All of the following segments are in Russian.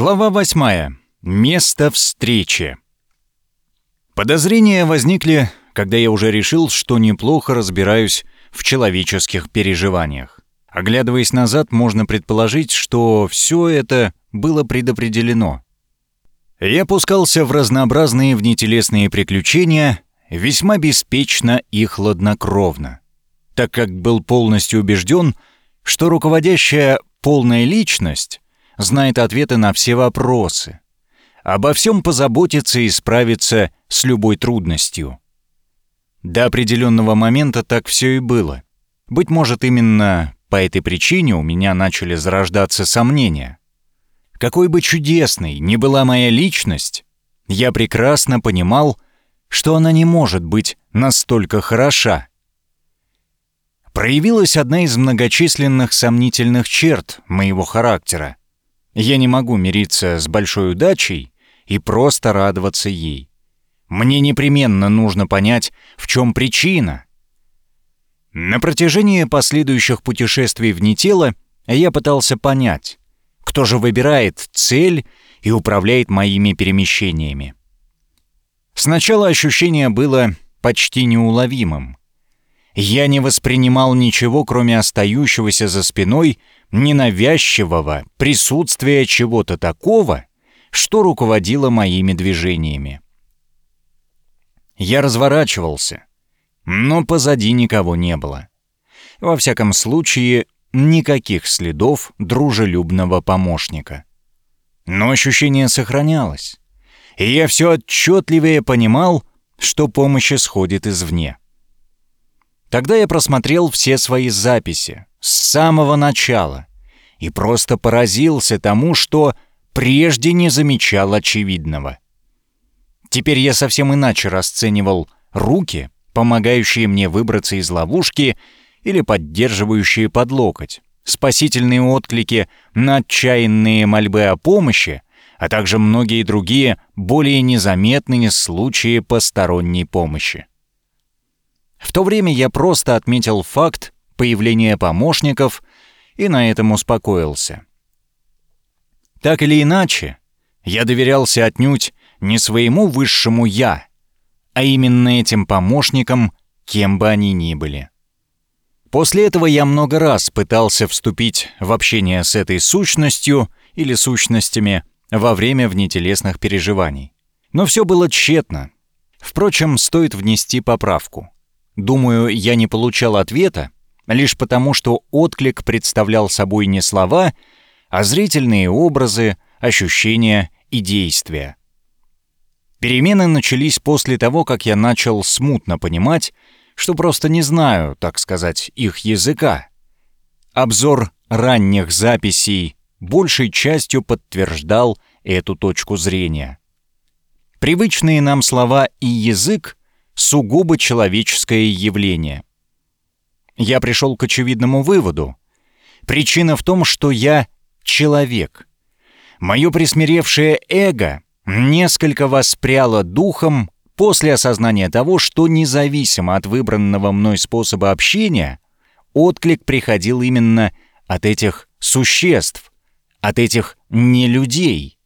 Глава 8. Место встречи. Подозрения возникли, когда я уже решил, что неплохо разбираюсь в человеческих переживаниях. Оглядываясь назад, можно предположить, что все это было предопределено. Я пускался в разнообразные внетелесные приключения весьма беспечно и хладнокровно, так как был полностью убежден, что руководящая полная личность знает ответы на все вопросы. Обо всем позаботится и справится с любой трудностью. До определенного момента так все и было. Быть может, именно по этой причине у меня начали зарождаться сомнения. Какой бы чудесной ни была моя личность, я прекрасно понимал, что она не может быть настолько хороша. Проявилась одна из многочисленных сомнительных черт моего характера. Я не могу мириться с большой удачей и просто радоваться ей. Мне непременно нужно понять, в чем причина. На протяжении последующих путешествий вне тела я пытался понять, кто же выбирает цель и управляет моими перемещениями. Сначала ощущение было почти неуловимым. Я не воспринимал ничего, кроме остающегося за спиной ненавязчивого присутствия чего-то такого, что руководило моими движениями. Я разворачивался, но позади никого не было. Во всяком случае, никаких следов дружелюбного помощника. Но ощущение сохранялось, и я все отчетливее понимал, что помощь исходит извне. Тогда я просмотрел все свои записи с самого начала и просто поразился тому, что прежде не замечал очевидного. Теперь я совсем иначе расценивал руки, помогающие мне выбраться из ловушки или поддерживающие под локоть, спасительные отклики на отчаянные мольбы о помощи, а также многие другие более незаметные случаи посторонней помощи. В то время я просто отметил факт появления помощников и на этом успокоился. Так или иначе, я доверялся отнюдь не своему высшему «я», а именно этим помощникам, кем бы они ни были. После этого я много раз пытался вступить в общение с этой сущностью или сущностями во время внетелесных переживаний. Но все было тщетно. Впрочем, стоит внести поправку. Думаю, я не получал ответа, лишь потому, что отклик представлял собой не слова, а зрительные образы, ощущения и действия. Перемены начались после того, как я начал смутно понимать, что просто не знаю, так сказать, их языка. Обзор ранних записей большей частью подтверждал эту точку зрения. Привычные нам слова и язык сугубо человеческое явление. Я пришел к очевидному выводу. Причина в том, что я человек. Мое присмиревшее эго несколько воспряло духом после осознания того, что независимо от выбранного мной способа общения, отклик приходил именно от этих существ, от этих нелюдей.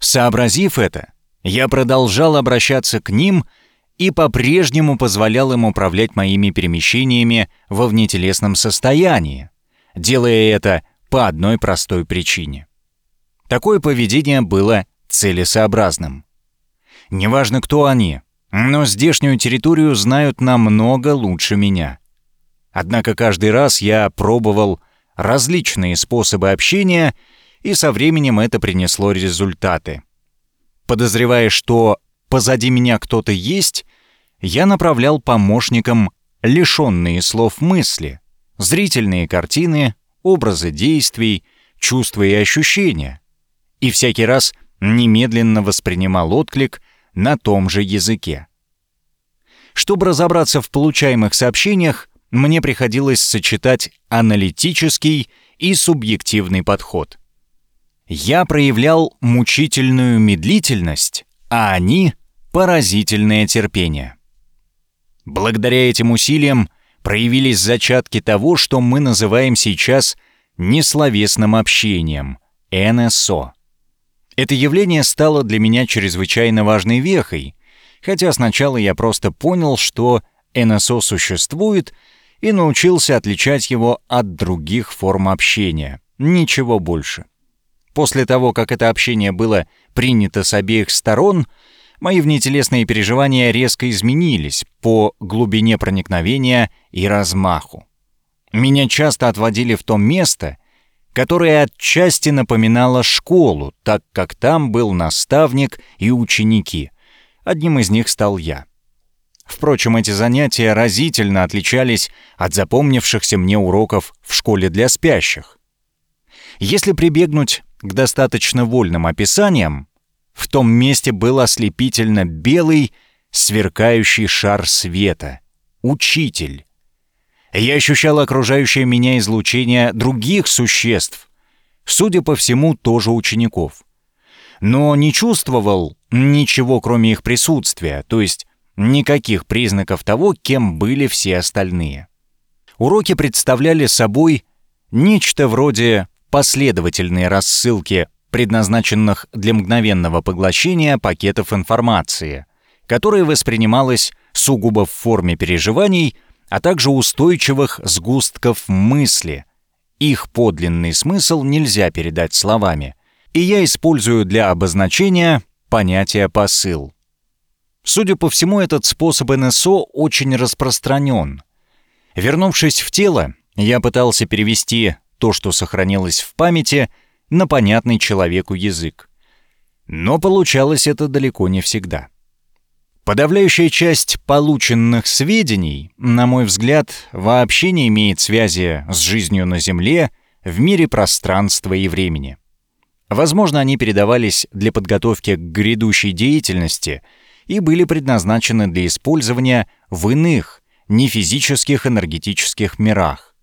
Сообразив это, я продолжал обращаться к ним — и по-прежнему позволял им управлять моими перемещениями во внетелесном состоянии, делая это по одной простой причине. Такое поведение было целесообразным. Неважно, кто они, но здешнюю территорию знают намного лучше меня. Однако каждый раз я пробовал различные способы общения, и со временем это принесло результаты. Подозревая, что позади меня кто-то есть, я направлял помощникам лишенные слов мысли, зрительные картины, образы действий, чувства и ощущения. И всякий раз немедленно воспринимал отклик на том же языке. Чтобы разобраться в получаемых сообщениях, мне приходилось сочетать аналитический и субъективный подход. Я проявлял мучительную медлительность, а они поразительное терпение. Благодаря этим усилиям проявились зачатки того, что мы называем сейчас несловесным общением, НСО. Это явление стало для меня чрезвычайно важной вехой, хотя сначала я просто понял, что НСО существует, и научился отличать его от других форм общения. Ничего больше. После того, как это общение было принято с обеих сторон, мои внетелесные переживания резко изменились по глубине проникновения и размаху. Меня часто отводили в то место, которое отчасти напоминало школу, так как там был наставник и ученики. Одним из них стал я. Впрочем, эти занятия разительно отличались от запомнившихся мне уроков в школе для спящих. Если прибегнуть к достаточно вольным описаниям, в том месте был ослепительно белый, сверкающий шар света. Учитель. Я ощущал окружающее меня излучение других существ, судя по всему, тоже учеников. Но не чувствовал ничего, кроме их присутствия, то есть никаких признаков того, кем были все остальные. Уроки представляли собой нечто вроде последовательной рассылки предназначенных для мгновенного поглощения пакетов информации, которая воспринималась сугубо в форме переживаний, а также устойчивых сгустков мысли. Их подлинный смысл нельзя передать словами, и я использую для обозначения понятие «посыл». Судя по всему, этот способ НСО очень распространен. Вернувшись в тело, я пытался перевести то, что сохранилось в памяти, на понятный человеку язык. Но получалось это далеко не всегда. Подавляющая часть полученных сведений, на мой взгляд, вообще не имеет связи с жизнью на Земле в мире пространства и времени. Возможно, они передавались для подготовки к грядущей деятельности и были предназначены для использования в иных, нефизических энергетических мирах.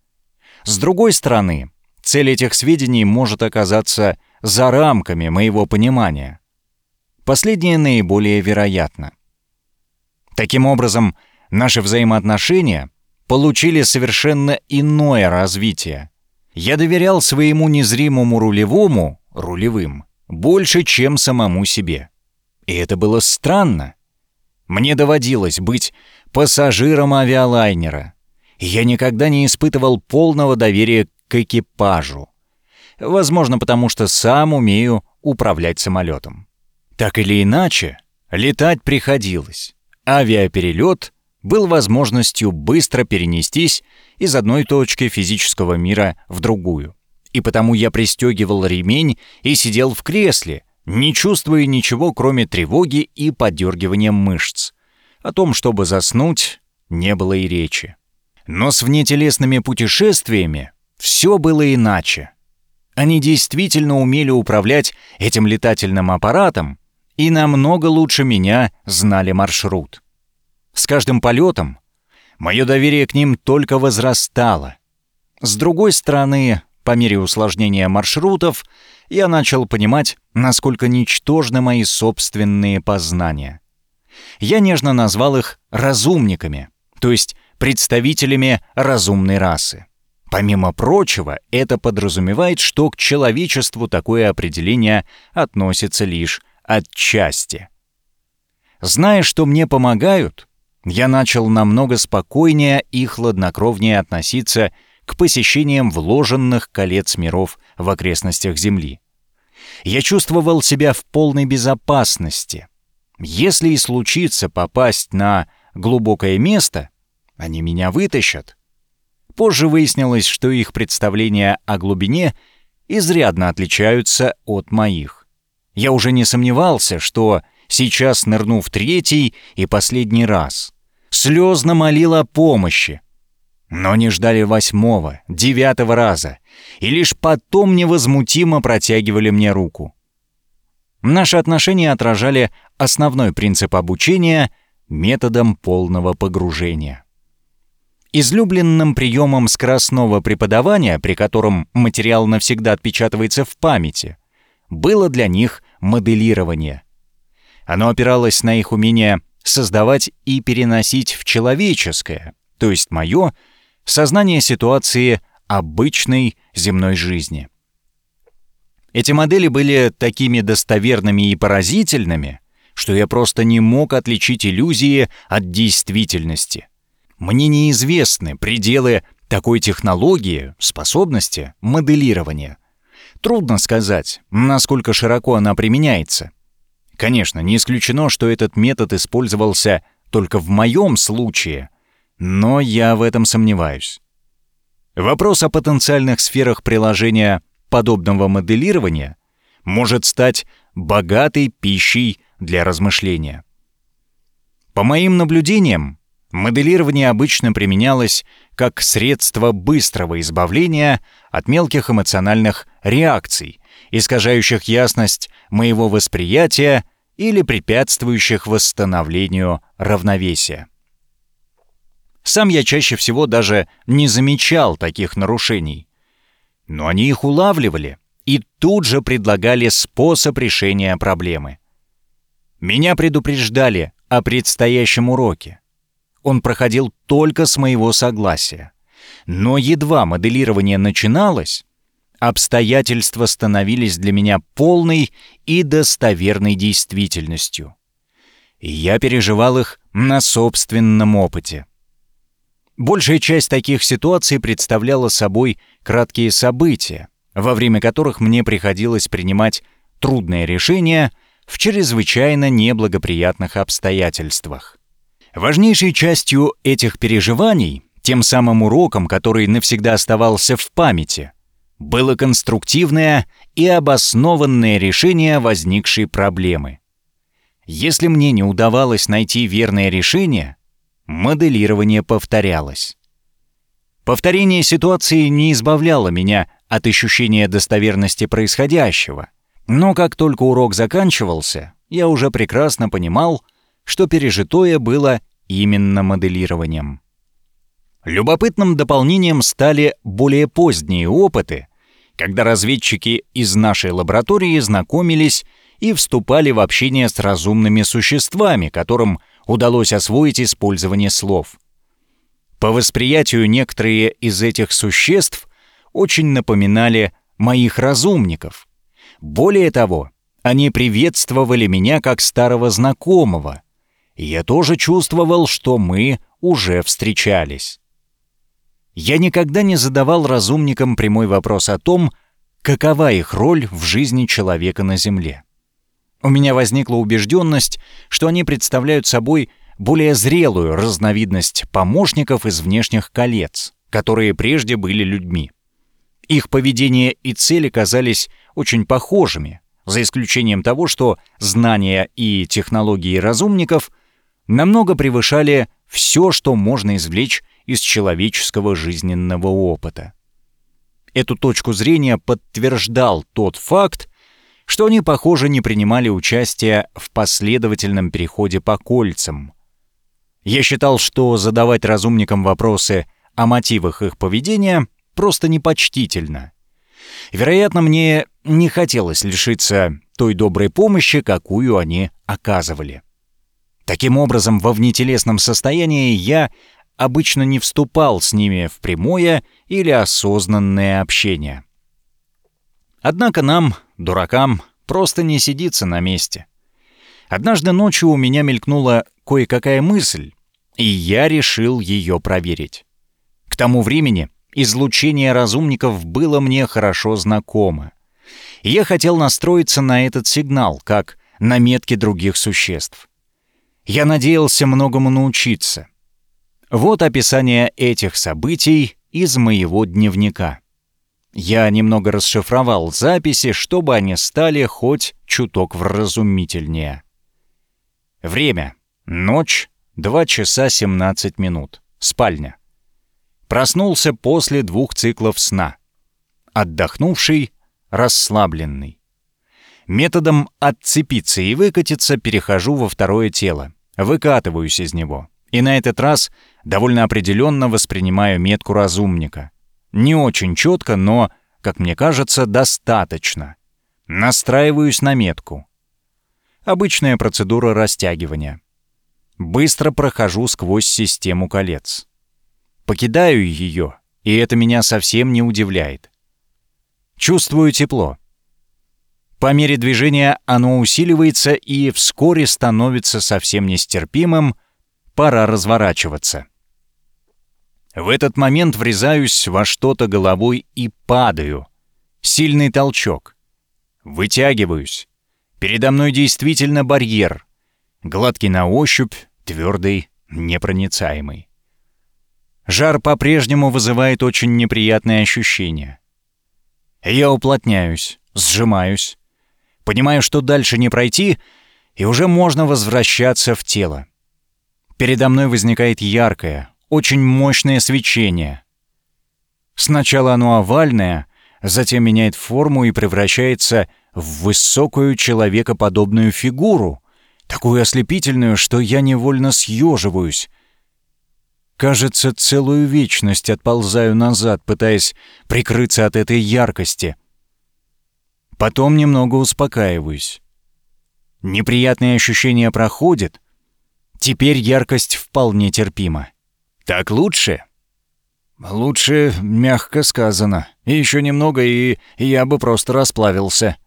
С другой стороны, цель этих сведений может оказаться за рамками моего понимания. Последнее наиболее вероятно. Таким образом, наши взаимоотношения получили совершенно иное развитие. Я доверял своему незримому рулевому, рулевым, больше, чем самому себе. И это было странно. Мне доводилось быть пассажиром авиалайнера. Я никогда не испытывал полного доверия к экипажу. Возможно, потому что сам умею управлять самолетом. Так или иначе, летать приходилось. Авиаперелет был возможностью быстро перенестись из одной точки физического мира в другую. И потому я пристегивал ремень и сидел в кресле, не чувствуя ничего, кроме тревоги и подергивания мышц. О том, чтобы заснуть, не было и речи. Но с внетелесными путешествиями все было иначе. Они действительно умели управлять этим летательным аппаратом и намного лучше меня знали маршрут. С каждым полетом мое доверие к ним только возрастало. С другой стороны, по мере усложнения маршрутов, я начал понимать, насколько ничтожны мои собственные познания. Я нежно назвал их «разумниками», то есть представителями разумной расы. Помимо прочего, это подразумевает, что к человечеству такое определение относится лишь отчасти. Зная, что мне помогают, я начал намного спокойнее и хладнокровнее относиться к посещениям вложенных колец миров в окрестностях Земли. Я чувствовал себя в полной безопасности. Если и случится попасть на глубокое место, они меня вытащат. Позже выяснилось, что их представления о глубине изрядно отличаются от моих. Я уже не сомневался, что сейчас нырну в третий и последний раз. Слезно молил о помощи. Но не ждали восьмого, девятого раза, и лишь потом невозмутимо протягивали мне руку. Наши отношения отражали основной принцип обучения методом полного погружения. Излюбленным приемом скоростного преподавания, при котором материал навсегда отпечатывается в памяти, было для них моделирование. Оно опиралось на их умение создавать и переносить в человеческое, то есть мое, сознание ситуации обычной земной жизни. Эти модели были такими достоверными и поразительными, что я просто не мог отличить иллюзии от действительности. Мне неизвестны пределы такой технологии, способности моделирования. Трудно сказать, насколько широко она применяется. Конечно, не исключено, что этот метод использовался только в моем случае, но я в этом сомневаюсь. Вопрос о потенциальных сферах приложения подобного моделирования может стать богатой пищей для размышления. По моим наблюдениям, моделирование обычно применялось как средство быстрого избавления от мелких эмоциональных реакций, искажающих ясность моего восприятия или препятствующих восстановлению равновесия. Сам я чаще всего даже не замечал таких нарушений. Но они их улавливали и тут же предлагали способ решения проблемы. Меня предупреждали о предстоящем уроке. Он проходил только с моего согласия. Но едва моделирование начиналось, обстоятельства становились для меня полной и достоверной действительностью. Я переживал их на собственном опыте. Большая часть таких ситуаций представляла собой краткие события, во время которых мне приходилось принимать трудные решения в чрезвычайно неблагоприятных обстоятельствах. Важнейшей частью этих переживаний, тем самым уроком, который навсегда оставался в памяти, было конструктивное и обоснованное решение возникшей проблемы. Если мне не удавалось найти верное решение, моделирование повторялось. Повторение ситуации не избавляло меня от ощущения достоверности происходящего, но как только урок заканчивался, я уже прекрасно понимал, что пережитое было именно моделированием. Любопытным дополнением стали более поздние опыты, когда разведчики из нашей лаборатории знакомились и вступали в общение с разумными существами, которым удалось освоить использование слов. По восприятию некоторые из этих существ очень напоминали моих разумников. Более того, они приветствовали меня как старого знакомого. Я тоже чувствовал, что мы уже встречались. Я никогда не задавал разумникам прямой вопрос о том, какова их роль в жизни человека на Земле. У меня возникла убежденность, что они представляют собой более зрелую разновидность помощников из внешних колец, которые прежде были людьми. Их поведение и цели казались очень похожими, за исключением того, что знания и технологии разумников намного превышали все, что можно извлечь из человеческого жизненного опыта. Эту точку зрения подтверждал тот факт, что они, похоже, не принимали участия в последовательном переходе по кольцам. Я считал, что задавать разумникам вопросы о мотивах их поведения просто непочтительно. Вероятно, мне не хотелось лишиться той доброй помощи, какую они оказывали. Таким образом, во внетелесном состоянии я обычно не вступал с ними в прямое или осознанное общение. Однако нам, дуракам, просто не сидится на месте. Однажды ночью у меня мелькнула кое-какая мысль, и я решил ее проверить. К тому времени излучение разумников было мне хорошо знакомо. я хотел настроиться на этот сигнал, как на метки других существ. Я надеялся многому научиться. Вот описание этих событий из моего дневника. Я немного расшифровал записи, чтобы они стали хоть чуток вразумительнее. Время. Ночь. 2 часа 17 минут. Спальня. Проснулся после двух циклов сна. Отдохнувший, расслабленный. Методом «отцепиться и выкатиться» перехожу во второе тело. Выкатываюсь из него. И на этот раз довольно определенно воспринимаю метку разумника. Не очень четко, но, как мне кажется, достаточно. Настраиваюсь на метку. Обычная процедура растягивания. Быстро прохожу сквозь систему колец. Покидаю ее, и это меня совсем не удивляет. Чувствую тепло. По мере движения оно усиливается и вскоре становится совсем нестерпимым, пора разворачиваться. В этот момент врезаюсь во что-то головой и падаю. Сильный толчок. Вытягиваюсь. Передо мной действительно барьер. Гладкий на ощупь, твердый, непроницаемый. Жар по-прежнему вызывает очень неприятные ощущения. Я уплотняюсь, сжимаюсь, Понимаю, что дальше не пройти, и уже можно возвращаться в тело. Передо мной возникает яркое, очень мощное свечение. Сначала оно овальное, затем меняет форму и превращается в высокую человекоподобную фигуру, такую ослепительную, что я невольно съеживаюсь. Кажется, целую вечность отползаю назад, пытаясь прикрыться от этой яркости — Потом немного успокаиваюсь. Неприятные ощущения проходят. Теперь яркость вполне терпима. Так лучше? Лучше, мягко сказано. Еще немного, и я бы просто расплавился.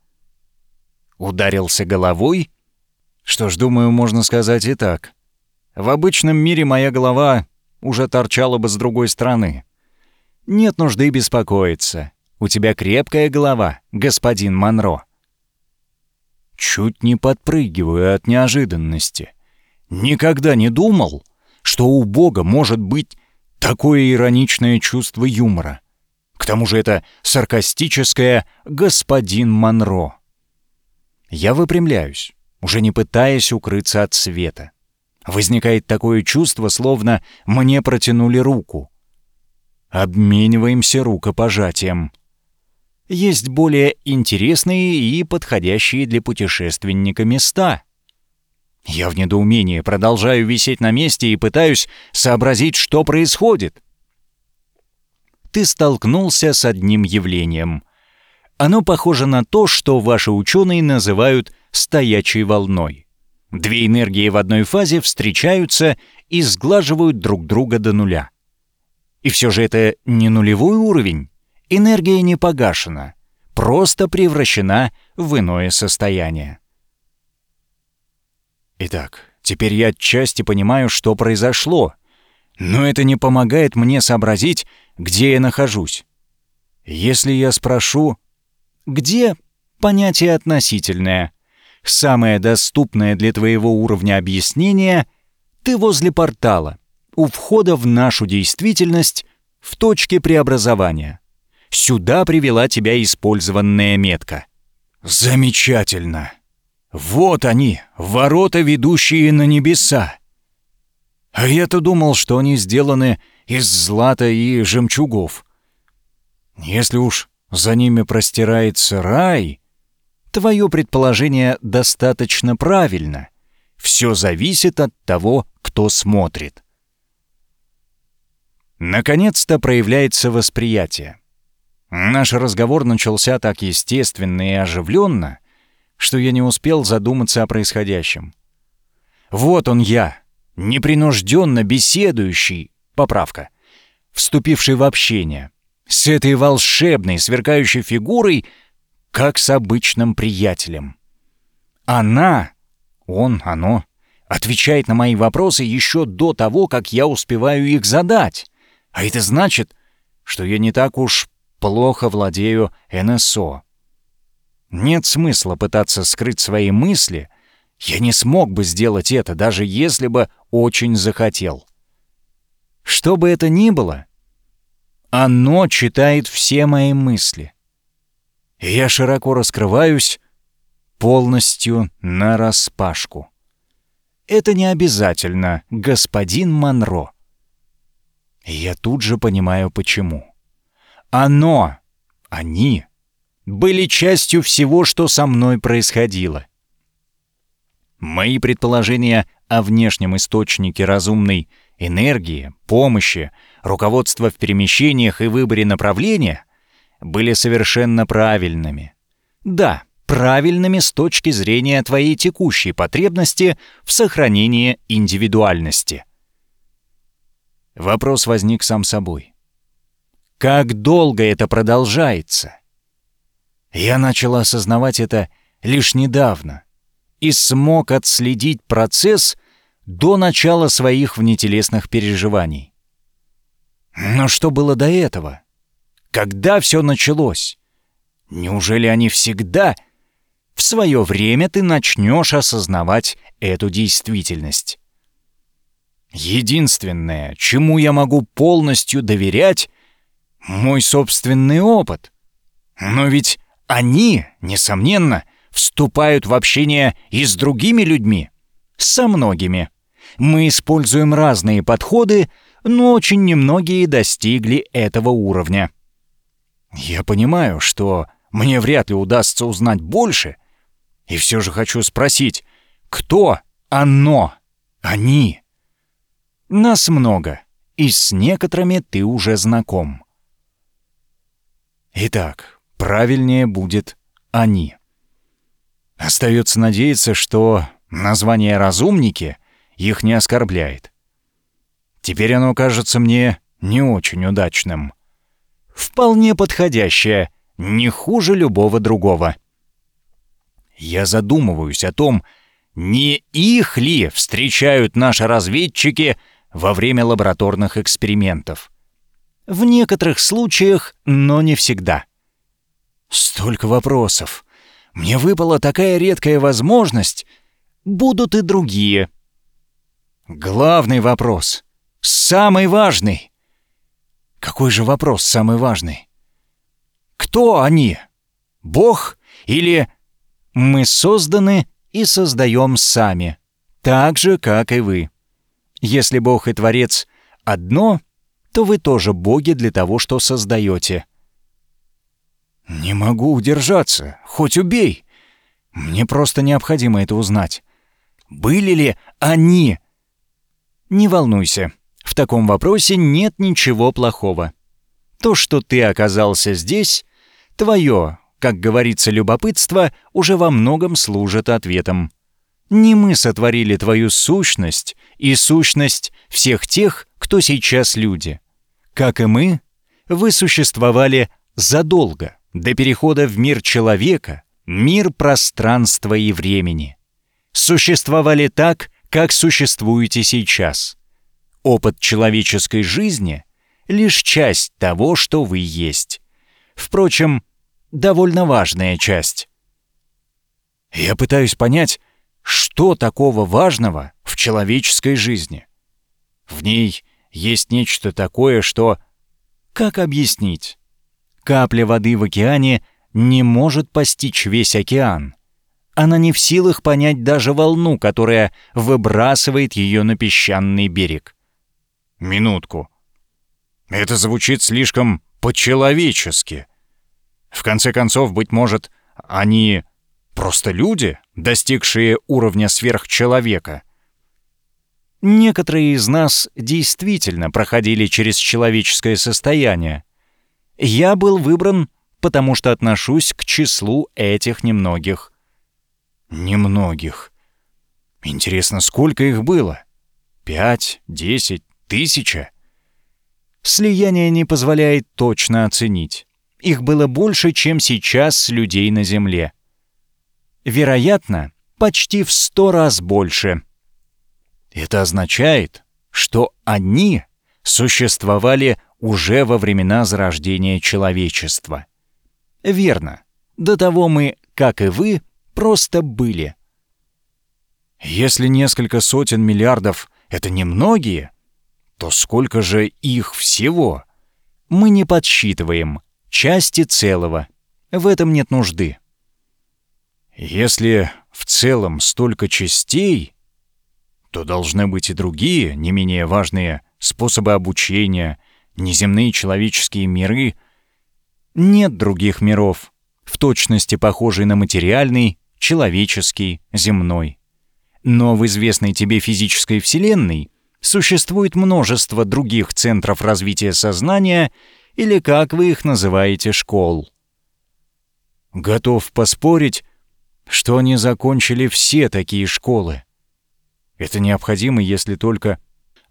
Ударился головой? Что ж, думаю, можно сказать и так. В обычном мире моя голова уже торчала бы с другой стороны. Нет нужды беспокоиться. У тебя крепкая голова, господин Монро». Чуть не подпрыгиваю от неожиданности. Никогда не думал, что у Бога может быть такое ироничное чувство юмора. К тому же это саркастическое «господин Монро». Я выпрямляюсь, уже не пытаясь укрыться от света. Возникает такое чувство, словно мне протянули руку. Обмениваемся рукопожатием есть более интересные и подходящие для путешественника места. Я в недоумении продолжаю висеть на месте и пытаюсь сообразить, что происходит. Ты столкнулся с одним явлением. Оно похоже на то, что ваши ученые называют «стоячей волной». Две энергии в одной фазе встречаются и сглаживают друг друга до нуля. И все же это не нулевой уровень. Энергия не погашена, просто превращена в иное состояние. Итак, теперь я отчасти понимаю, что произошло, но это не помогает мне сообразить, где я нахожусь. Если я спрошу «где?» — понятие относительное. Самое доступное для твоего уровня объяснения — ты возле портала, у входа в нашу действительность, в точке преобразования. Сюда привела тебя использованная метка. Замечательно. Вот они, ворота, ведущие на небеса. А я-то думал, что они сделаны из злата и жемчугов. Если уж за ними простирается рай, твое предположение достаточно правильно. Все зависит от того, кто смотрит. Наконец-то проявляется восприятие. Наш разговор начался так естественно и оживленно, что я не успел задуматься о происходящем. Вот он я, непринужденно беседующий, поправка, вступивший в общение, с этой волшебной, сверкающей фигурой, как с обычным приятелем. Она, он, оно, отвечает на мои вопросы еще до того, как я успеваю их задать. А это значит, что я не так уж плохо владею НСО. Нет смысла пытаться скрыть свои мысли. Я не смог бы сделать это, даже если бы очень захотел. Что бы это ни было, оно читает все мои мысли. И я широко раскрываюсь, полностью нараспашку. Это не обязательно, господин Монро. я тут же понимаю, почему. Оно, они, были частью всего, что со мной происходило. Мои предположения о внешнем источнике разумной энергии, помощи, руководства в перемещениях и выборе направления были совершенно правильными. Да, правильными с точки зрения твоей текущей потребности в сохранении индивидуальности. Вопрос возник сам собой. Как долго это продолжается? Я начал осознавать это лишь недавно и смог отследить процесс до начала своих внетелесных переживаний. Но что было до этого? Когда все началось? Неужели они всегда... В свое время ты начнешь осознавать эту действительность. Единственное, чему я могу полностью доверять, мой собственный опыт. Но ведь они, несомненно, вступают в общение и с другими людьми, со многими. Мы используем разные подходы, но очень немногие достигли этого уровня. Я понимаю, что мне вряд ли удастся узнать больше, и все же хочу спросить, кто оно, они? Нас много, и с некоторыми ты уже знаком. Итак, правильнее будет «они». Остается надеяться, что название «разумники» их не оскорбляет. Теперь оно кажется мне не очень удачным. Вполне подходящее, не хуже любого другого. Я задумываюсь о том, не их ли встречают наши разведчики — во время лабораторных экспериментов. В некоторых случаях, но не всегда. Столько вопросов. Мне выпала такая редкая возможность. Будут и другие. Главный вопрос. Самый важный. Какой же вопрос самый важный? Кто они? Бог или мы созданы и создаем сами, так же, как и вы? Если Бог и Творец одно, то вы тоже боги для того, что создаете. Не могу удержаться, хоть убей. Мне просто необходимо это узнать. Были ли они? Не волнуйся, в таком вопросе нет ничего плохого. То, что ты оказался здесь, твое, как говорится, любопытство уже во многом служит ответом. Не мы сотворили твою сущность и сущность всех тех, кто сейчас люди. Как и мы, вы существовали задолго до перехода в мир человека, мир пространства и времени. Существовали так, как существуете сейчас. Опыт человеческой жизни — лишь часть того, что вы есть. Впрочем, довольно важная часть. Я пытаюсь понять, что такого важного в человеческой жизни? В ней есть нечто такое, что... Как объяснить? Капля воды в океане не может постичь весь океан. Она не в силах понять даже волну, которая выбрасывает ее на песчаный берег. Минутку. Это звучит слишком по-человечески. В конце концов, быть может, они Просто люди, достигшие уровня сверхчеловека. Некоторые из нас действительно проходили через человеческое состояние. Я был выбран, потому что отношусь к числу этих немногих. Немногих. Интересно, сколько их было? Пять, десять, тысяча? Слияние не позволяет точно оценить. Их было больше, чем сейчас людей на Земле. Вероятно, почти в сто раз больше. Это означает, что они существовали уже во времена зарождения человечества. Верно. До того мы, как и вы, просто были. Если несколько сотен миллиардов — это немногие, то сколько же их всего? Мы не подсчитываем части целого. В этом нет нужды. Если в целом столько частей, то должны быть и другие, не менее важные, способы обучения, неземные человеческие миры. Нет других миров, в точности похожий на материальный, человеческий, земной. Но в известной тебе физической вселенной существует множество других центров развития сознания или, как вы их называете, школ. Готов поспорить, что они закончили все такие школы. Это необходимо, если только...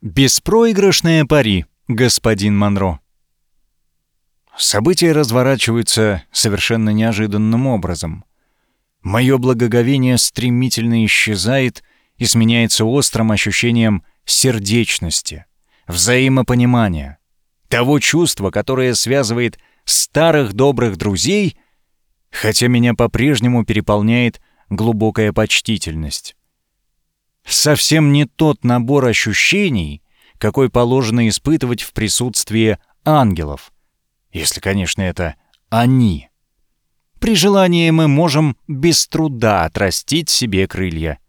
Беспроигрышная пари, господин Монро. События разворачиваются совершенно неожиданным образом. Мое благоговение стремительно исчезает и сменяется острым ощущением сердечности, взаимопонимания, того чувства, которое связывает старых добрых друзей, хотя меня по-прежнему переполняет глубокая почтительность. Совсем не тот набор ощущений, какой положено испытывать в присутствии ангелов, если, конечно, это они. При желании мы можем без труда отрастить себе крылья.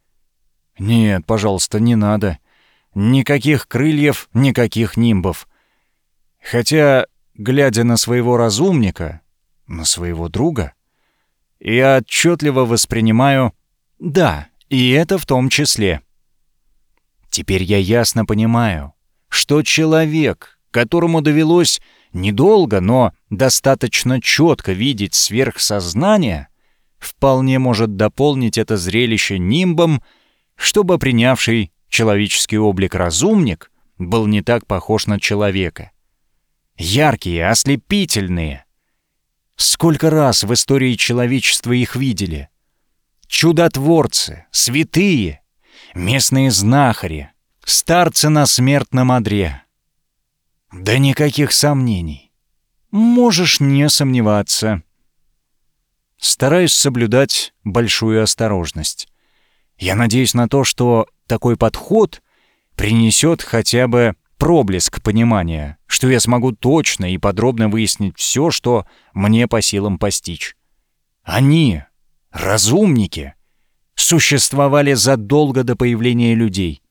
Нет, пожалуйста, не надо. Никаких крыльев, никаких нимбов. Хотя, глядя на своего разумника, на своего друга, я отчетливо воспринимаю «да, и это в том числе». Теперь я ясно понимаю, что человек, которому довелось недолго, но достаточно четко видеть сверхсознание, вполне может дополнить это зрелище нимбом, чтобы принявший человеческий облик разумник был не так похож на человека. Яркие, ослепительные. Сколько раз в истории человечества их видели? Чудотворцы, святые, местные знахари, старцы на смертном одре. Да никаких сомнений. Можешь не сомневаться. Стараюсь соблюдать большую осторожность. Я надеюсь на то, что такой подход принесет хотя бы проблеск понимания, что я смогу точно и подробно выяснить все, что мне по силам постичь. Они, разумники, существовали задолго до появления людей.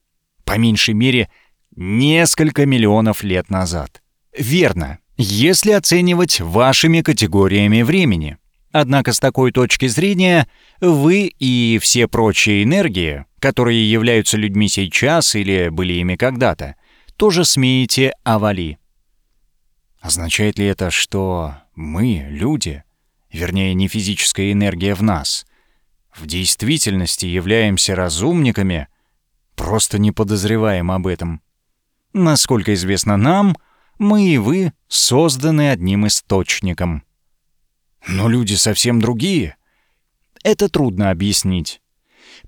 По меньшей мере, несколько миллионов лет назад. Верно, если оценивать вашими категориями времени. Однако с такой точки зрения вы и все прочие энергии, которые являются людьми сейчас или были ими когда-то, тоже смеете овали. Означает ли это, что мы, люди, вернее, не физическая энергия в нас, в действительности являемся разумниками, просто не подозреваем об этом? Насколько известно нам, мы и вы созданы одним источником. Но люди совсем другие. Это трудно объяснить.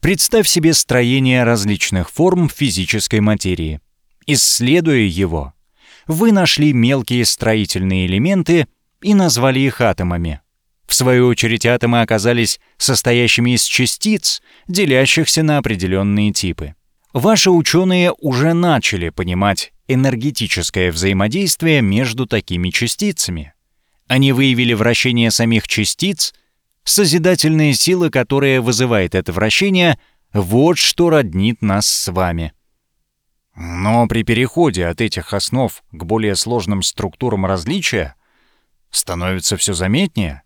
Представь себе строение различных форм физической материи. Исследуя его, вы нашли мелкие строительные элементы и назвали их атомами. В свою очередь атомы оказались состоящими из частиц, делящихся на определенные типы. Ваши ученые уже начали понимать энергетическое взаимодействие между такими частицами. Они выявили вращение самих частиц, созидательные силы, которые вызывает это вращение, вот что роднит нас с вами. Но при переходе от этих основ к более сложным структурам различия становится все заметнее.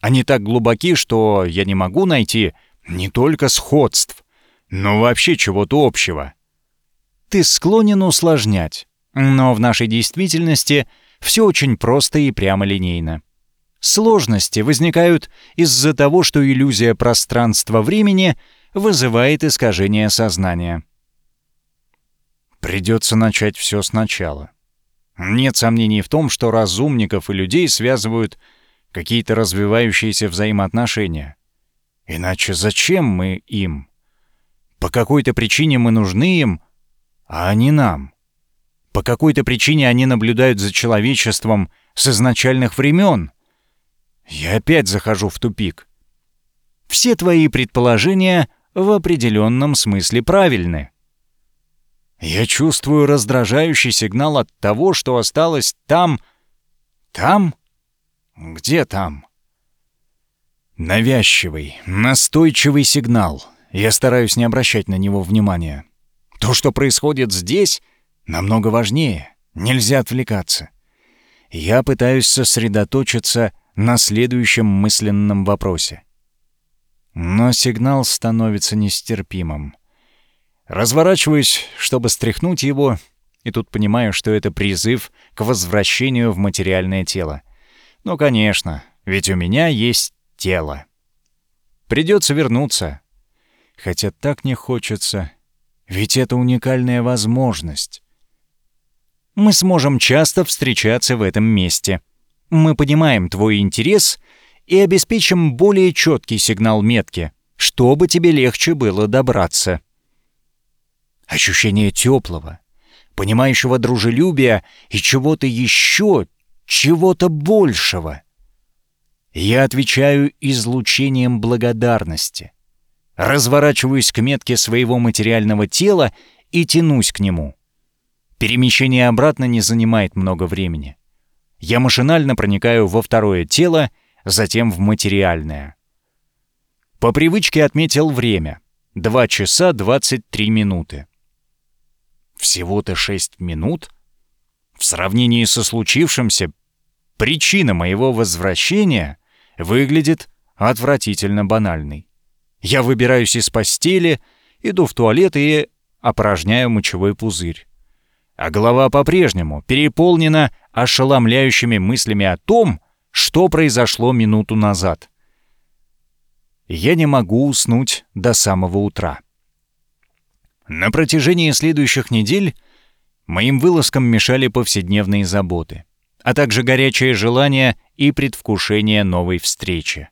Они так глубоки, что я не могу найти не только сходств, но вообще чего-то общего. Ты склонен усложнять, но в нашей действительности все очень просто и прямолинейно. Сложности возникают из-за того, что иллюзия пространства-времени вызывает искажение сознания. Придется начать все сначала. Нет сомнений в том, что разумников и людей связывают какие-то развивающиеся взаимоотношения. Иначе зачем мы им? По какой-то причине мы нужны им, а они нам. По какой-то причине они наблюдают за человечеством с изначальных времен. Я опять захожу в тупик. Все твои предположения в определенном смысле правильны. Я чувствую раздражающий сигнал от того, что осталось там... Там? Где там? Навязчивый, настойчивый сигнал — я стараюсь не обращать на него внимания. То, что происходит здесь, намного важнее. Нельзя отвлекаться. Я пытаюсь сосредоточиться на следующем мысленном вопросе. Но сигнал становится нестерпимым. Разворачиваюсь, чтобы стряхнуть его, и тут понимаю, что это призыв к возвращению в материальное тело. Ну, конечно, ведь у меня есть тело. Придется вернуться, хотя так не хочется, ведь это уникальная возможность. Мы сможем часто встречаться в этом месте. Мы понимаем твой интерес и обеспечим более четкий сигнал метки, чтобы тебе легче было добраться. Ощущение теплого, понимающего дружелюбия и чего-то еще, чего-то большего. Я отвечаю излучением благодарности. Разворачиваюсь к метке своего материального тела и тянусь к нему. Перемещение обратно не занимает много времени. Я машинально проникаю во второе тело, затем в материальное. По привычке отметил время. 2 часа 23 минуты. Всего-то 6 минут? В сравнении со случившимся, причина моего возвращения выглядит отвратительно банальной. Я выбираюсь из постели, иду в туалет и опорожняю мочевой пузырь а голова по-прежнему переполнена ошеломляющими мыслями о том, что произошло минуту назад. Я не могу уснуть до самого утра. На протяжении следующих недель моим вылазкам мешали повседневные заботы, а также горячее желание и предвкушение новой встречи.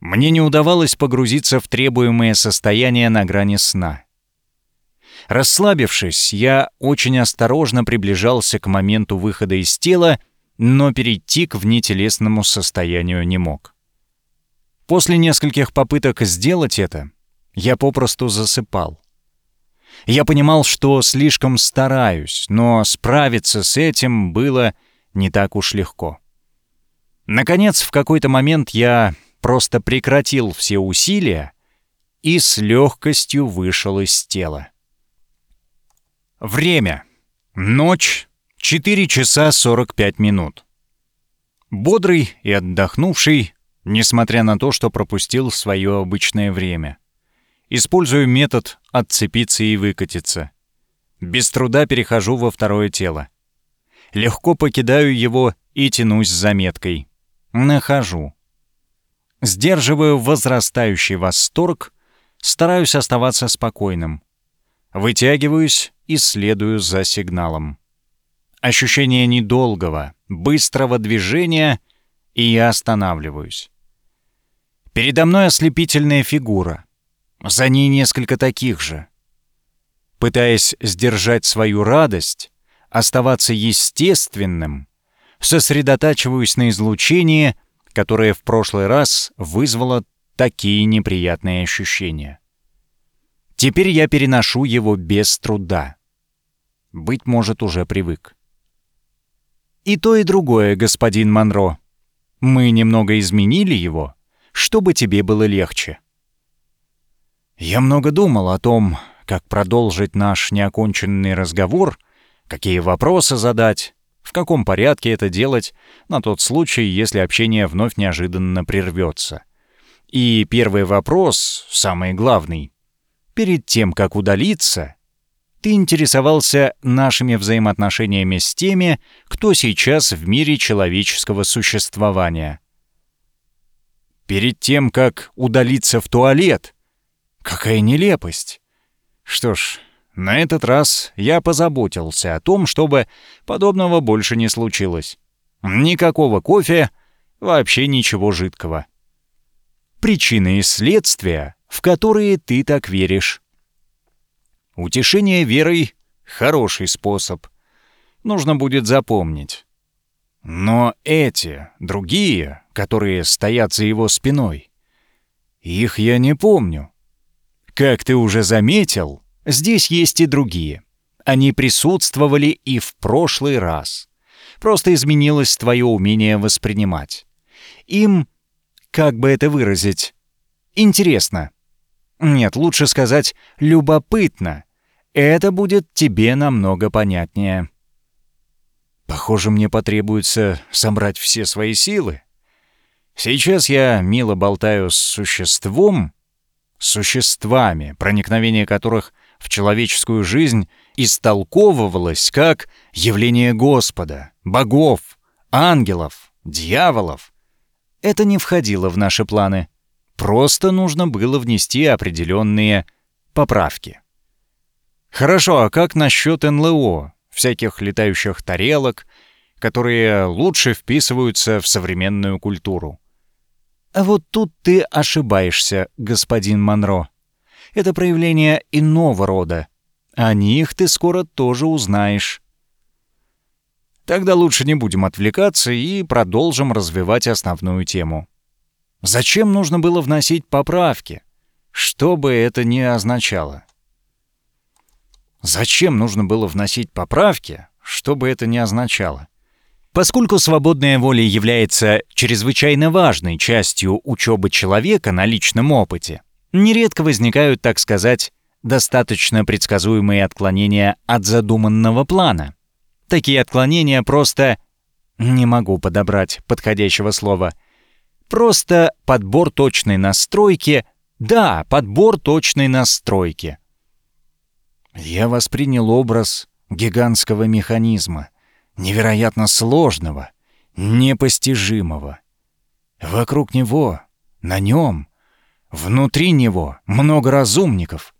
Мне не удавалось погрузиться в требуемое состояние на грани сна — Расслабившись, я очень осторожно приближался к моменту выхода из тела, но перейти к внетелесному состоянию не мог. После нескольких попыток сделать это, я попросту засыпал. Я понимал, что слишком стараюсь, но справиться с этим было не так уж легко. Наконец, в какой-то момент я просто прекратил все усилия и с легкостью вышел из тела. Время. Ночь. 4 часа 45 минут. Бодрый и отдохнувший, несмотря на то, что пропустил свое обычное время. Использую метод «отцепиться и выкатиться». Без труда перехожу во второе тело. Легко покидаю его и тянусь за меткой. Нахожу. Сдерживаю возрастающий восторг, стараюсь оставаться спокойным. Вытягиваюсь и следую за сигналом. Ощущение недолгого, быстрого движения, и я останавливаюсь. Передо мной ослепительная фигура. За ней несколько таких же. Пытаясь сдержать свою радость, оставаться естественным, сосредотачиваюсь на излучении, которое в прошлый раз вызвало такие неприятные ощущения. Теперь я переношу его без труда. Быть может, уже привык. И то, и другое, господин Монро. Мы немного изменили его, чтобы тебе было легче. Я много думал о том, как продолжить наш неоконченный разговор, какие вопросы задать, в каком порядке это делать на тот случай, если общение вновь неожиданно прервется. И первый вопрос, самый главный, перед тем, как удалиться, ты интересовался нашими взаимоотношениями с теми, кто сейчас в мире человеческого существования. Перед тем, как удалиться в туалет. Какая нелепость. Что ж, на этот раз я позаботился о том, чтобы подобного больше не случилось. Никакого кофе, вообще ничего жидкого. Причины и следствия в которые ты так веришь. Утешение верой — хороший способ. Нужно будет запомнить. Но эти, другие, которые стоят за его спиной, их я не помню. Как ты уже заметил, здесь есть и другие. Они присутствовали и в прошлый раз. Просто изменилось твое умение воспринимать. Им, как бы это выразить, интересно. Нет, лучше сказать «любопытно». Это будет тебе намного понятнее. Похоже, мне потребуется собрать все свои силы. Сейчас я мило болтаю с существом, существами, проникновение которых в человеческую жизнь истолковывалось как явление Господа, богов, ангелов, дьяволов. Это не входило в наши планы. Просто нужно было внести определенные поправки. Хорошо, а как насчет НЛО, всяких летающих тарелок, которые лучше вписываются в современную культуру? А вот тут ты ошибаешься, господин Монро. Это проявление иного рода. О них ты скоро тоже узнаешь. Тогда лучше не будем отвлекаться и продолжим развивать основную тему. Зачем нужно было вносить поправки? Что бы это ни означало. Зачем нужно было вносить поправки, что бы это ни означало? Поскольку свободная воля является чрезвычайно важной частью учебы человека на личном опыте, нередко возникают, так сказать, достаточно предсказуемые отклонения от задуманного плана. Такие отклонения просто... Не могу подобрать подходящего слова. Просто подбор точной настройки... Да, подбор точной настройки. Я воспринял образ гигантского механизма, невероятно сложного, непостижимого. Вокруг него, на нем, внутри него много разумников.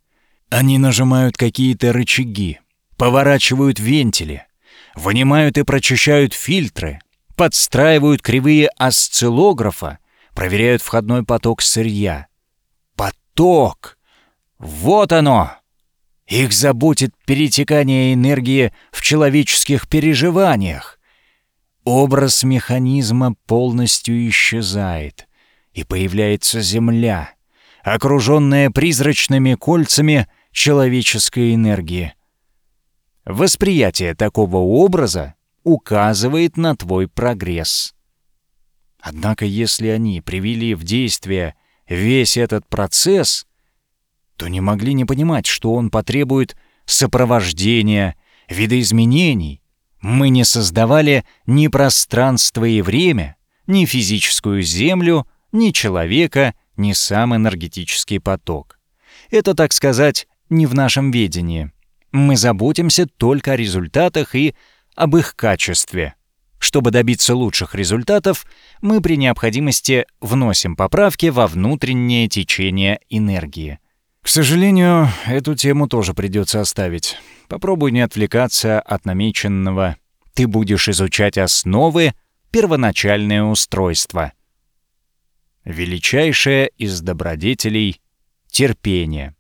Они нажимают какие-то рычаги, поворачивают вентили, вынимают и прочищают фильтры, подстраивают кривые осциллографа, проверяют входной поток сырья. Поток! Вот оно! Их заботит перетекание энергии в человеческих переживаниях. Образ механизма полностью исчезает, и появляется Земля, окруженная призрачными кольцами человеческой энергии. Восприятие такого образа указывает на твой прогресс. Однако если они привели в действие весь этот процесс — то не могли не понимать, что он потребует сопровождения, видоизменений. Мы не создавали ни пространство и время, ни физическую землю, ни человека, ни сам энергетический поток. Это, так сказать, не в нашем ведении. Мы заботимся только о результатах и об их качестве. Чтобы добиться лучших результатов, мы при необходимости вносим поправки во внутреннее течение энергии — к сожалению, эту тему тоже придется оставить. Попробуй не отвлекаться от намеченного. Ты будешь изучать основы, первоначальное устройство. Величайшее из добродетелей — терпение.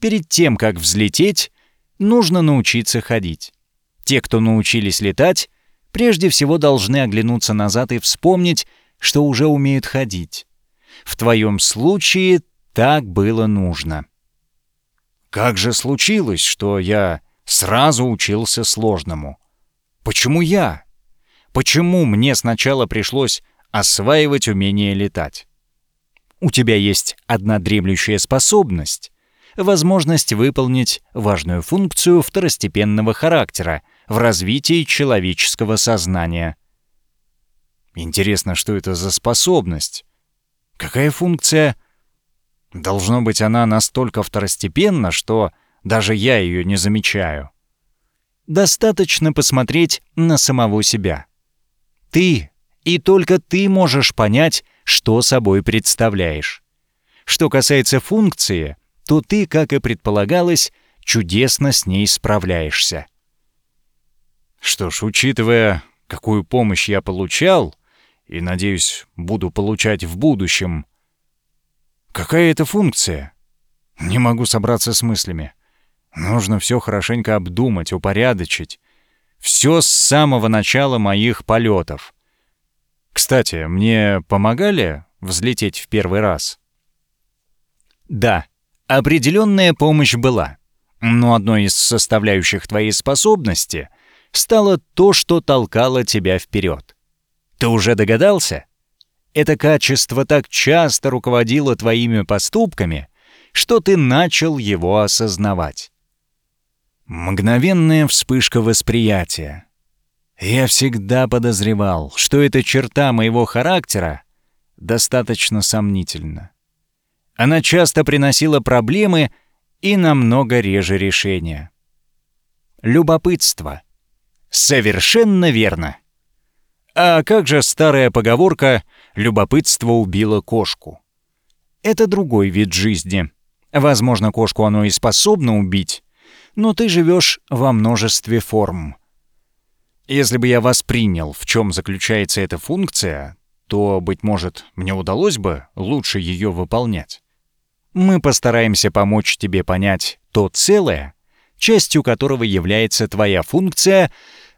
Перед тем, как взлететь, нужно научиться ходить. Те, кто научились летать, прежде всего должны оглянуться назад и вспомнить, что уже умеют ходить. В твоем случае так было нужно. Как же случилось, что я сразу учился сложному? Почему я? Почему мне сначала пришлось осваивать умение летать? У тебя есть одна дремлющая способность — возможность выполнить важную функцию второстепенного характера в развитии человеческого сознания. Интересно, что это за способность? Какая функция — Должно быть, она настолько второстепенна, что даже я ее не замечаю. Достаточно посмотреть на самого себя. Ты и только ты можешь понять, что собой представляешь. Что касается функции, то ты, как и предполагалось, чудесно с ней справляешься. Что ж, учитывая, какую помощь я получал, и, надеюсь, буду получать в будущем, Какая это функция? Не могу собраться с мыслями. Нужно все хорошенько обдумать, упорядочить. Все с самого начала моих полетов. Кстати, мне помогали взлететь в первый раз? Да, определенная помощь была. Но одной из составляющих твоей способности стало то, что толкало тебя вперед. Ты уже догадался? Это качество так часто руководило твоими поступками, что ты начал его осознавать. Мгновенная вспышка восприятия. Я всегда подозревал, что эта черта моего характера достаточно сомнительна. Она часто приносила проблемы и намного реже решения. Любопытство. Совершенно верно. А как же старая поговорка «любопытство убило кошку»? Это другой вид жизни. Возможно, кошку оно и способно убить, но ты живешь во множестве форм. Если бы я воспринял, в чем заключается эта функция, то, быть может, мне удалось бы лучше ее выполнять. Мы постараемся помочь тебе понять то целое, частью которого является твоя функция,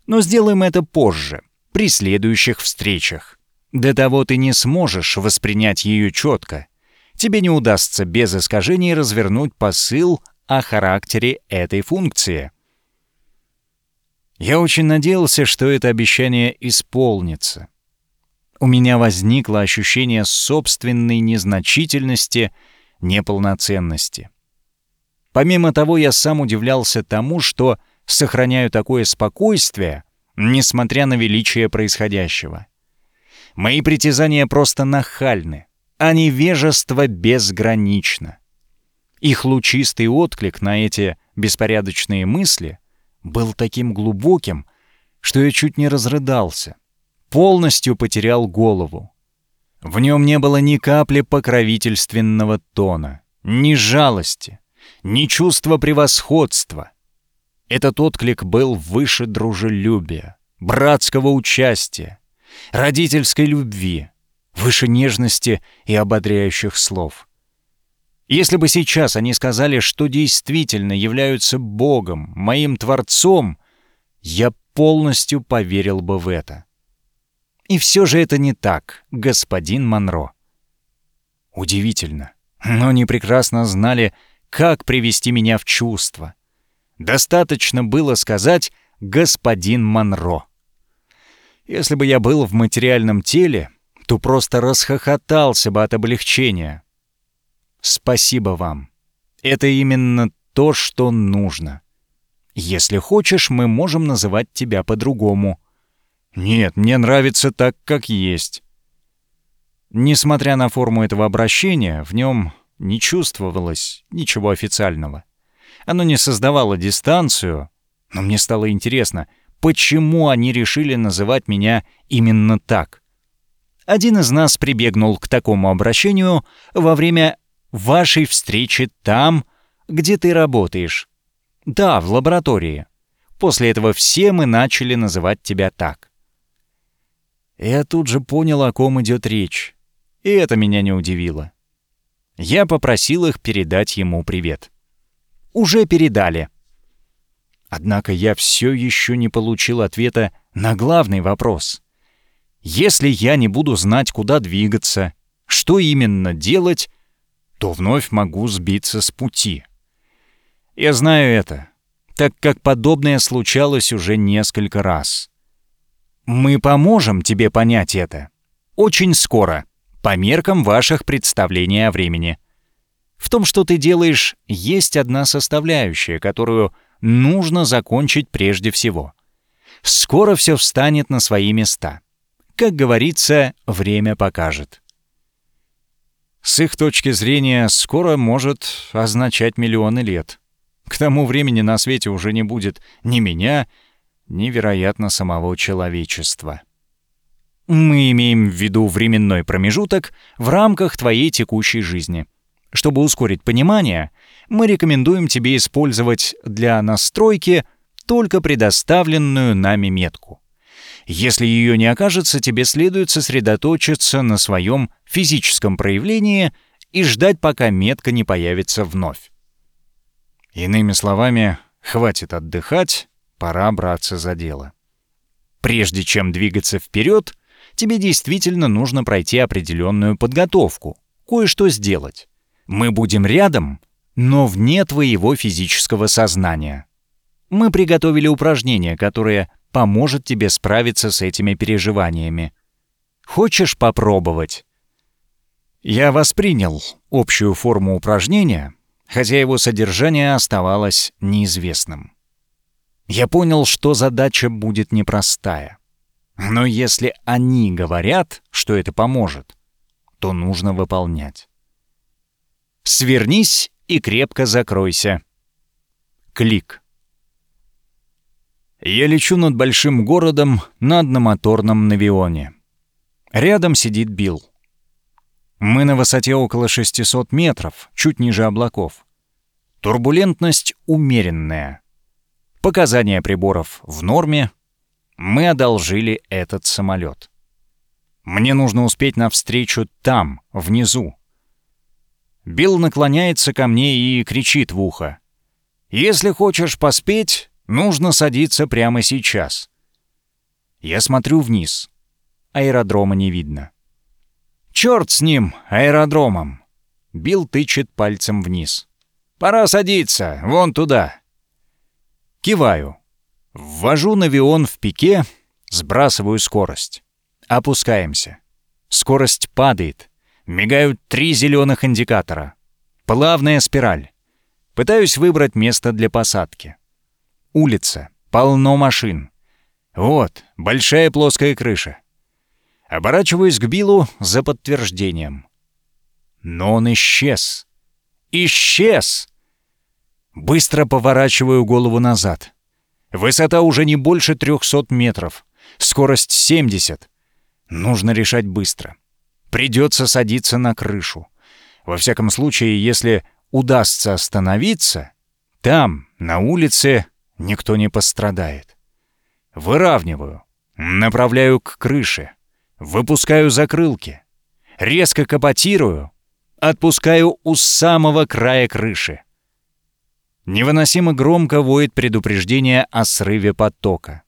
но сделаем это позже, при следующих встречах. До того ты не сможешь воспринять ее четко. Тебе не удастся без искажений развернуть посыл о характере этой функции. Я очень надеялся, что это обещание исполнится. У меня возникло ощущение собственной незначительности, неполноценности. Помимо того, я сам удивлялся тому, что сохраняю такое спокойствие, несмотря на величие происходящего. Мои притязания просто нахальны, а невежество безгранично. Их лучистый отклик на эти беспорядочные мысли был таким глубоким, что я чуть не разрыдался, полностью потерял голову. В нем не было ни капли покровительственного тона, ни жалости, ни чувства превосходства. Этот отклик был выше дружелюбия, братского участия, родительской любви, выше нежности и ободряющих слов. Если бы сейчас они сказали, что действительно являются Богом, моим Творцом, я полностью поверил бы в это. И все же это не так, господин Монро. Удивительно, но они прекрасно знали, как привести меня в чувство. Достаточно было сказать «господин Монро». Если бы я был в материальном теле, то просто расхохотался бы от облегчения. Спасибо вам. Это именно то, что нужно. Если хочешь, мы можем называть тебя по-другому. Нет, мне нравится так, как есть. Несмотря на форму этого обращения, в нем не чувствовалось ничего официального. Оно не создавало дистанцию, но мне стало интересно, почему они решили называть меня именно так. Один из нас прибегнул к такому обращению во время вашей встречи там, где ты работаешь. Да, в лаборатории. После этого все мы начали называть тебя так. Я тут же понял, о ком идет речь. И это меня не удивило. Я попросил их передать ему привет. Уже передали. Однако я все еще не получил ответа на главный вопрос. Если я не буду знать, куда двигаться, что именно делать, то вновь могу сбиться с пути. Я знаю это, так как подобное случалось уже несколько раз. Мы поможем тебе понять это. Очень скоро, по меркам ваших представлений о времени. В том, что ты делаешь, есть одна составляющая, которую нужно закончить прежде всего. Скоро все встанет на свои места. Как говорится, время покажет. С их точки зрения, скоро может означать миллионы лет. К тому времени на свете уже не будет ни меня, ни, вероятно, самого человечества. Мы имеем в виду временной промежуток в рамках твоей текущей жизни. Чтобы ускорить понимание, мы рекомендуем тебе использовать для настройки только предоставленную нами метку. Если ее не окажется, тебе следует сосредоточиться на своем физическом проявлении и ждать, пока метка не появится вновь. Иными словами, хватит отдыхать, пора браться за дело. Прежде чем двигаться вперед, тебе действительно нужно пройти определенную подготовку, кое-что сделать. Мы будем рядом, но вне твоего физического сознания. Мы приготовили упражнение, которое поможет тебе справиться с этими переживаниями. Хочешь попробовать? Я воспринял общую форму упражнения, хотя его содержание оставалось неизвестным. Я понял, что задача будет непростая. Но если они говорят, что это поможет, то нужно выполнять. Свернись и крепко закройся. Клик. Я лечу над большим городом на одномоторном навионе. Рядом сидит Билл. Мы на высоте около 600 метров, чуть ниже облаков. Турбулентность умеренная. Показания приборов в норме. Мы одолжили этот самолет. Мне нужно успеть навстречу там, внизу. Билл наклоняется ко мне и кричит в ухо. «Если хочешь поспеть, нужно садиться прямо сейчас». Я смотрю вниз. Аэродрома не видно. «Чёрт с ним, аэродромом!» Билл тычет пальцем вниз. «Пора садиться, вон туда!» Киваю. Ввожу навион в пике, сбрасываю скорость. Опускаемся. Скорость падает. Мигают три зеленых индикатора. Плавная спираль. Пытаюсь выбрать место для посадки. Улица. Полно машин. Вот, большая плоская крыша. Оборачиваюсь к Биллу за подтверждением. Но он исчез. Исчез! Быстро поворачиваю голову назад. Высота уже не больше 300 метров. Скорость 70. Нужно решать быстро. Придется садиться на крышу. Во всяком случае, если удастся остановиться, там, на улице, никто не пострадает. Выравниваю. Направляю к крыше. Выпускаю закрылки. Резко капотирую. Отпускаю у самого края крыши. Невыносимо громко воет предупреждение о срыве потока.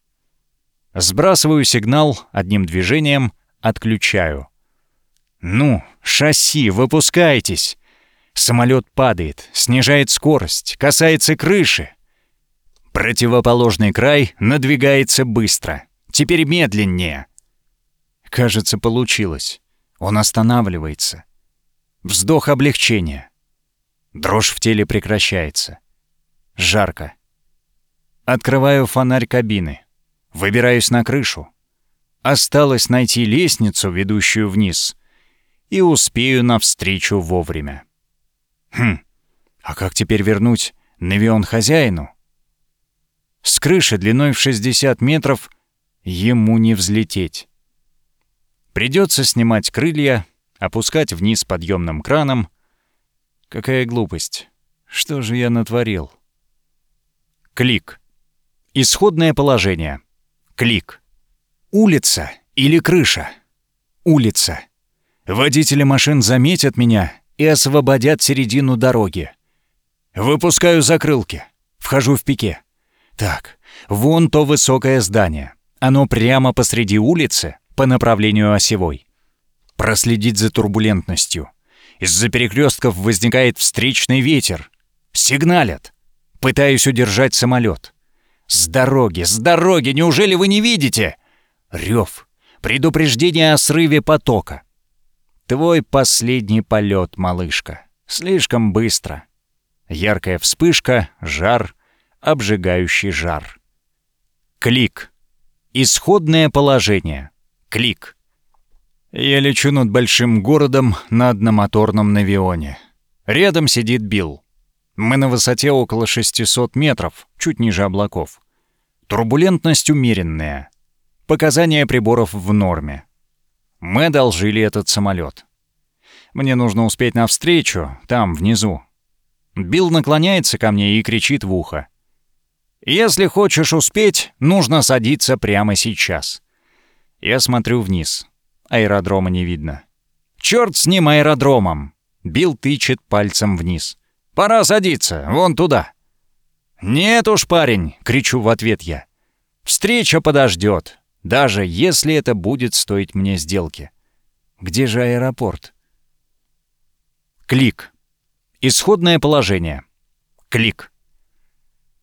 Сбрасываю сигнал одним движением, отключаю. «Ну, шасси, выпускайтесь!» Самолет падает, снижает скорость, касается крыши. Противоположный край надвигается быстро. Теперь медленнее. Кажется, получилось. Он останавливается. Вздох облегчения. Дрожь в теле прекращается. Жарко. Открываю фонарь кабины. Выбираюсь на крышу. Осталось найти лестницу, ведущую вниз, и успею навстречу вовремя. Хм, а как теперь вернуть Невион хозяину? С крыши длиной в 60 метров ему не взлететь. Придется снимать крылья, опускать вниз подъемным краном. Какая глупость. Что же я натворил? Клик. Исходное положение. Клик. Улица или крыша? Улица. Водители машин заметят меня и освободят середину дороги. Выпускаю закрылки. Вхожу в пике. Так, вон то высокое здание. Оно прямо посреди улицы по направлению осевой. Проследить за турбулентностью. Из-за перекрестков возникает встречный ветер. Сигналят. Пытаюсь удержать самолет. «С дороги! С дороги! Неужели вы не видите?» Рев. Предупреждение о срыве потока. Твой последний полет, малышка. Слишком быстро. Яркая вспышка, жар, обжигающий жар. Клик. Исходное положение. Клик. Я лечу над большим городом на одномоторном навионе. Рядом сидит Билл. Мы на высоте около 600 метров, чуть ниже облаков. Турбулентность умеренная. Показания приборов в норме. Мы одолжили этот самолет. Мне нужно успеть навстречу, там, внизу. Билл наклоняется ко мне и кричит в ухо. «Если хочешь успеть, нужно садиться прямо сейчас». Я смотрю вниз. Аэродрома не видно. «Чёрт с ним аэродромом!» Билл тычет пальцем вниз. Пора садиться, вон туда». «Нет уж, парень!» — кричу в ответ я. «Встреча подождет, даже если это будет стоить мне сделки. Где же аэропорт?» Клик. Исходное положение. Клик.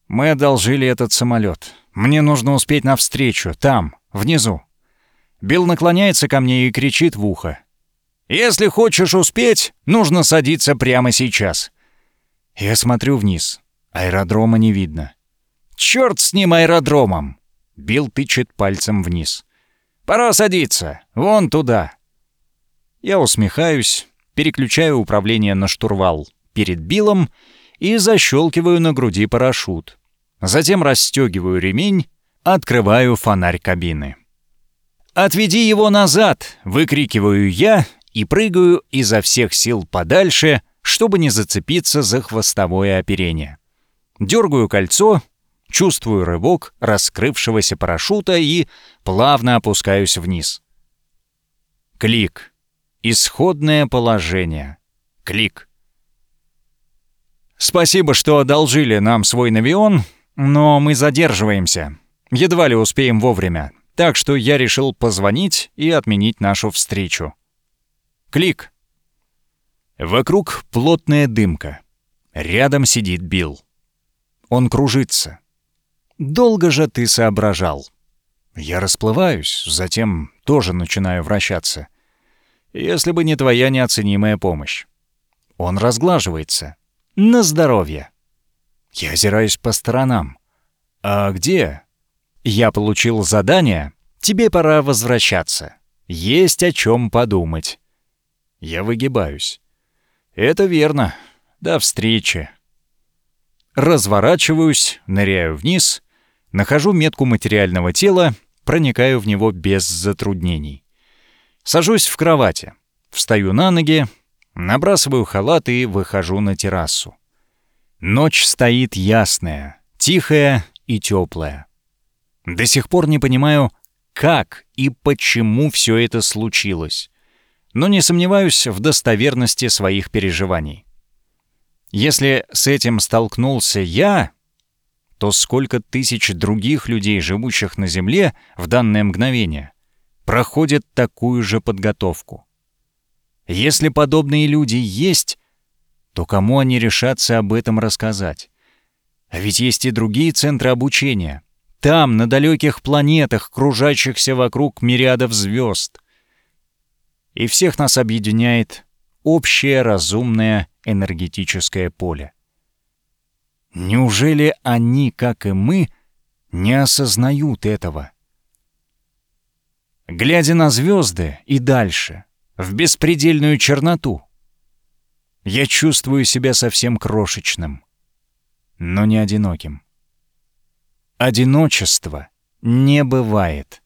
Мы одолжили этот самолет. Мне нужно успеть навстречу, там, внизу. Билл наклоняется ко мне и кричит в ухо. «Если хочешь успеть, нужно садиться прямо сейчас. Я смотрю вниз. Аэродрома не видно. «Чёрт с ним аэродромом!» Билл тычет пальцем вниз. «Пора садиться! Вон туда!» Я усмехаюсь, переключаю управление на штурвал перед Биллом и защелкиваю на груди парашют. Затем расстегиваю ремень, открываю фонарь кабины. «Отведи его назад!» — выкрикиваю я и прыгаю изо всех сил подальше чтобы не зацепиться за хвостовое оперение. Дергаю кольцо, чувствую рывок раскрывшегося парашюта и плавно опускаюсь вниз. Клик. Исходное положение. Клик. Спасибо, что одолжили нам свой навион, но мы задерживаемся. Едва ли успеем вовремя. Так что я решил позвонить и отменить нашу встречу. Клик. Вокруг плотная дымка. Рядом сидит Билл. Он кружится. Долго же ты соображал. Я расплываюсь, затем тоже начинаю вращаться. Если бы не твоя неоценимая помощь. Он разглаживается. На здоровье. Я озираюсь по сторонам. А где? Я получил задание. Тебе пора возвращаться. Есть о чем подумать. Я выгибаюсь. Это верно. До встречи. Разворачиваюсь, ныряю вниз, нахожу метку материального тела, проникаю в него без затруднений. Сажусь в кровати, встаю на ноги, набрасываю халат и выхожу на террасу. Ночь стоит ясная, тихая и теплая. До сих пор не понимаю, как и почему все это случилось, но не сомневаюсь в достоверности своих переживаний. Если с этим столкнулся я, то сколько тысяч других людей, живущих на Земле в данное мгновение, проходят такую же подготовку. Если подобные люди есть, то кому они решатся об этом рассказать? А ведь есть и другие центры обучения. Там, на далеких планетах, кружащихся вокруг мириадов звезд. И всех нас объединяет общее разумное энергетическое поле. Неужели они, как и мы, не осознают этого? Глядя на звезды и дальше, в беспредельную черноту, я чувствую себя совсем крошечным, но не одиноким. Одиночества не бывает.